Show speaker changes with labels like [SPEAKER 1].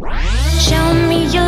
[SPEAKER 1] Show me your